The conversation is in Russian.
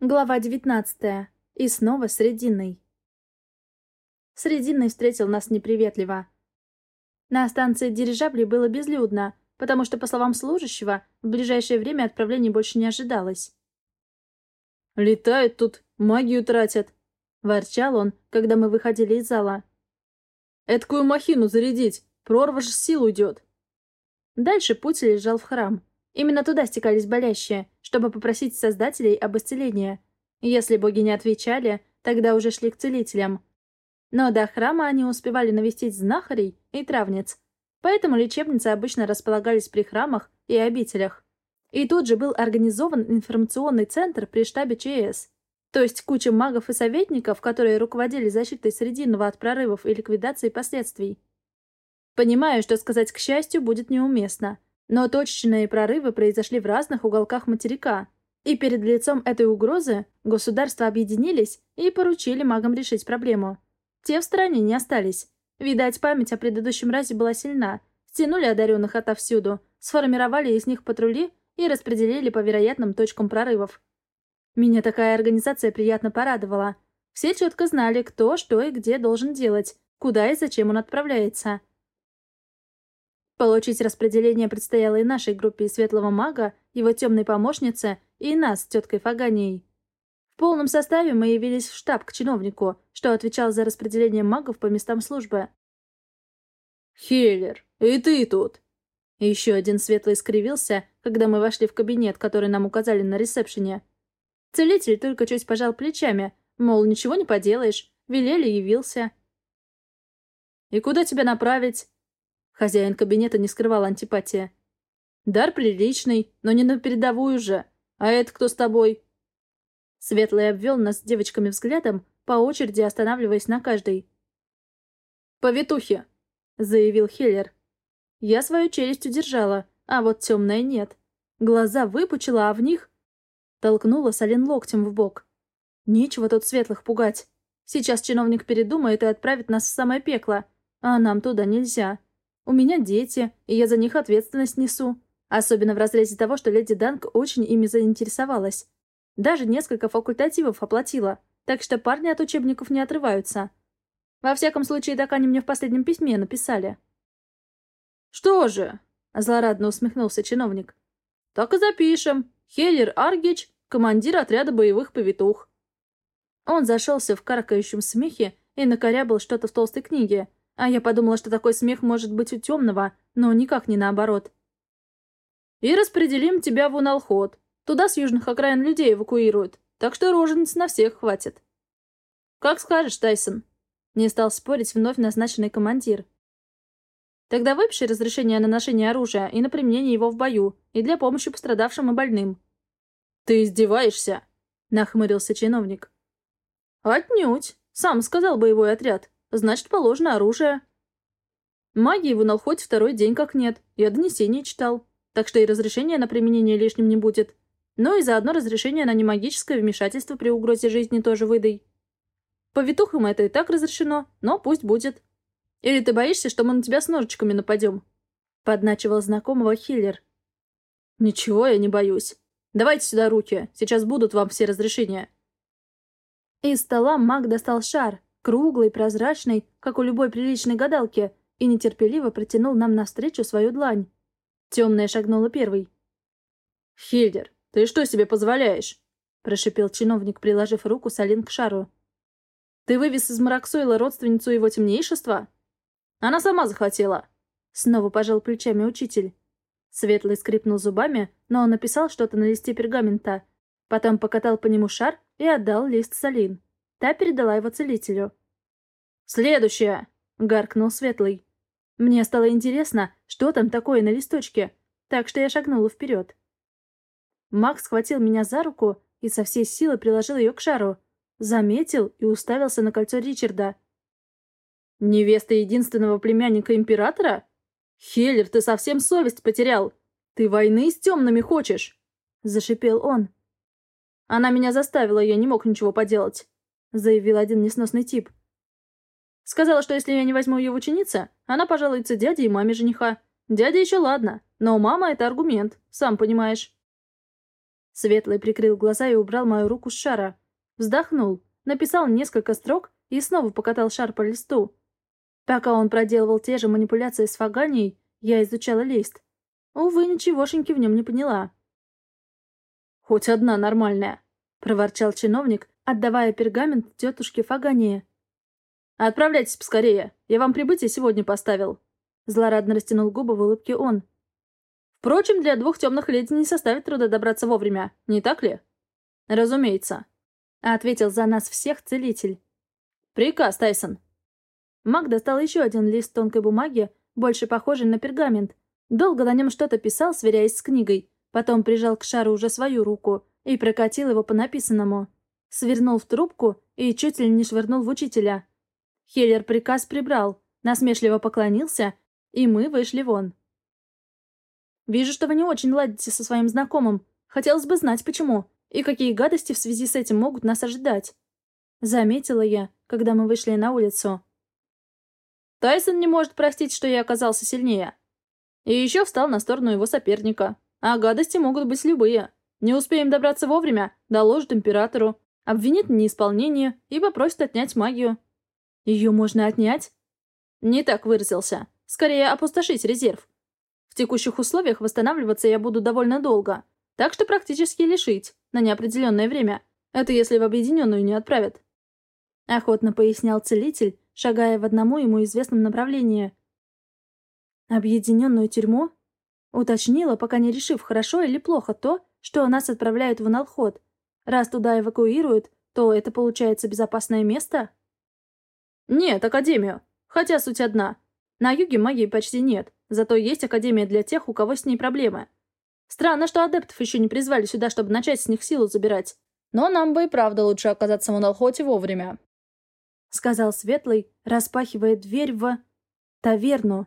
Глава 19. И снова Срединный. Срединный встретил нас неприветливо. На станции дирижаблей было безлюдно, потому что, по словам служащего, в ближайшее время отправлений больше не ожидалось. «Летают тут, магию тратят», — ворчал он, когда мы выходили из зала. «Эдкую махину зарядить, прорва же сил уйдет». Дальше путь лежал в храм. Именно туда стекались болящие, чтобы попросить создателей об исцелении. Если боги не отвечали, тогда уже шли к целителям. Но до храма они успевали навестить знахарей и травниц. Поэтому лечебницы обычно располагались при храмах и обителях. И тут же был организован информационный центр при штабе ЧС. То есть куча магов и советников, которые руководили защитой Срединного от прорывов и ликвидации последствий. Понимаю, что сказать «к счастью» будет неуместно. Но точечные прорывы произошли в разных уголках материка, и перед лицом этой угрозы государства объединились и поручили магам решить проблему. Те в стороне не остались. Видать, память о предыдущем разе была сильна. Стянули одаренных отовсюду, сформировали из них патрули и распределили по вероятным точкам прорывов. Меня такая организация приятно порадовала. Все четко знали, кто, что и где должен делать, куда и зачем он отправляется. Получить распределение предстояло и нашей группе Светлого Мага, его темной помощнице, и нас с теткой Фаганией. В полном составе мы явились в штаб к чиновнику, что отвечал за распределение магов по местам службы. «Хеллер, и ты тут!» Еще один светлый скривился, когда мы вошли в кабинет, который нам указали на ресепшене. Целитель только чуть пожал плечами, мол, ничего не поделаешь, велели явился. «И куда тебя направить?» Хозяин кабинета не скрывал антипатия. «Дар приличный, но не на передовую же. А это кто с тобой?» Светлый обвел нас с девочками взглядом, по очереди останавливаясь на каждой. «Повитухи!» — заявил Хиллер. Я свою челюсть удержала, а вот темная нет. Глаза выпучила, а в них... Толкнула Салин локтем в бок. Нечего тут светлых пугать. Сейчас чиновник передумает и отправит нас в самое пекло, а нам туда нельзя. У меня дети, и я за них ответственность несу. Особенно в разрезе того, что леди Данк очень ими заинтересовалась. Даже несколько факультативов оплатила, так что парни от учебников не отрываются. Во всяком случае, так они мне в последнем письме написали. «Что же?» — злорадно усмехнулся чиновник. «Так и запишем. Хеллер Аргич, командир отряда боевых повитух». Он зашелся в каркающем смехе и накорябал что-то в толстой книге, а я подумала, что такой смех может быть у темного, но никак не наоборот. «И распределим тебя в Уналход. Туда с южных окраин людей эвакуируют, так что рожениц на всех хватит». «Как скажешь, Тайсон», — не стал спорить вновь назначенный командир. «Тогда выпиши разрешение на ношение оружия и на применение его в бою, и для помощи пострадавшим и больным». «Ты издеваешься?» — нахмурился чиновник. «Отнюдь. Сам сказал боевой отряд. Значит, положено оружие. Магии в Уналхоте второй день как нет. Я донесение читал. Так что и разрешение на применение лишним не будет. Ну и заодно разрешение на немагическое вмешательство при угрозе жизни тоже выдай. Повитухам это и так разрешено, но пусть будет. Или ты боишься, что мы на тебя с ножичками нападем?» Подначивал знакомого Хиллер. «Ничего я не боюсь. Давайте сюда руки, сейчас будут вам все разрешения». Из стола маг достал шар, круглый, прозрачный, как у любой приличной гадалки, и нетерпеливо протянул нам навстречу свою длань. Темная шагнула первой. «Хильдер, ты что себе позволяешь?» — прошипел чиновник, приложив руку Салин к шару. «Ты вывез из Мараксойла родственницу его темнейшества?» «Она сама захотела!» Снова пожал плечами учитель. Светлый скрипнул зубами, но он написал что-то на листе пергамента. Потом покатал по нему шар и отдал лист Салин. Та передала его целителю. «Следующее!» — гаркнул Светлый. Мне стало интересно, что там такое на листочке, так что я шагнула вперед. Макс схватил меня за руку и со всей силы приложил ее к шару. Заметил и уставился на кольцо Ричарда. «Невеста единственного племянника императора? Хеллер, ты совсем совесть потерял! Ты войны с темными хочешь!» Зашипел он. Она меня заставила, я не мог ничего поделать заявил один несносный тип. Сказала, что если я не возьму ее в ученицы, она пожалуется дяде и маме жениха. Дядя еще ладно, но мама — это аргумент, сам понимаешь. Светлый прикрыл глаза и убрал мою руку с шара. Вздохнул, написал несколько строк и снова покатал шар по листу. Пока он проделывал те же манипуляции с фаганией, я изучала лист. Увы, ничегошеньки в нем не поняла. «Хоть одна нормальная», — проворчал чиновник, отдавая пергамент тетушке Фагании. «Отправляйтесь поскорее. Я вам прибытие сегодня поставил». Злорадно растянул губы в улыбке он. Впрочем, для двух темных леди не составит труда добраться вовремя, не так ли? Разумеется. Ответил за нас всех целитель. Приказ, Тайсон. Маг достал еще один лист тонкой бумаги, больше похожий на пергамент. Долго на нем что-то писал, сверяясь с книгой. Потом прижал к шару уже свою руку и прокатил его по написанному. Свернул в трубку и чуть ли не швырнул в учителя. Хеллер приказ прибрал, насмешливо поклонился, и мы вышли вон. Вижу, что вы не очень ладите со своим знакомым. Хотелось бы знать, почему. И какие гадости в связи с этим могут нас ожидать. Заметила я, когда мы вышли на улицу. Тайсон не может простить, что я оказался сильнее. И еще встал на сторону его соперника. А гадости могут быть любые. Не успеем добраться вовремя, доложит императору, обвинит в неисполнении и попросит отнять магию. Ее можно отнять? Не так выразился. Скорее, опустошить резерв. В текущих условиях восстанавливаться я буду довольно долго, так что практически лишить, на неопределенное время. Это если в объединенную не отправят. Охотно пояснял целитель, шагая в одному ему известном направлении. Объединенную тюрьму? Уточнила, пока не решив, хорошо или плохо то, что нас отправляют в Налход. Раз туда эвакуируют, то это получается безопасное место? Нет, Академию. Хотя суть одна. На юге магии почти нет. Зато есть академия для тех, у кого с ней проблемы. Странно, что адептов еще не призвали сюда, чтобы начать с них силу забирать. Но нам бы и правда лучше оказаться в Налхоте вовремя. Сказал Светлый, распахивая дверь в... таверну.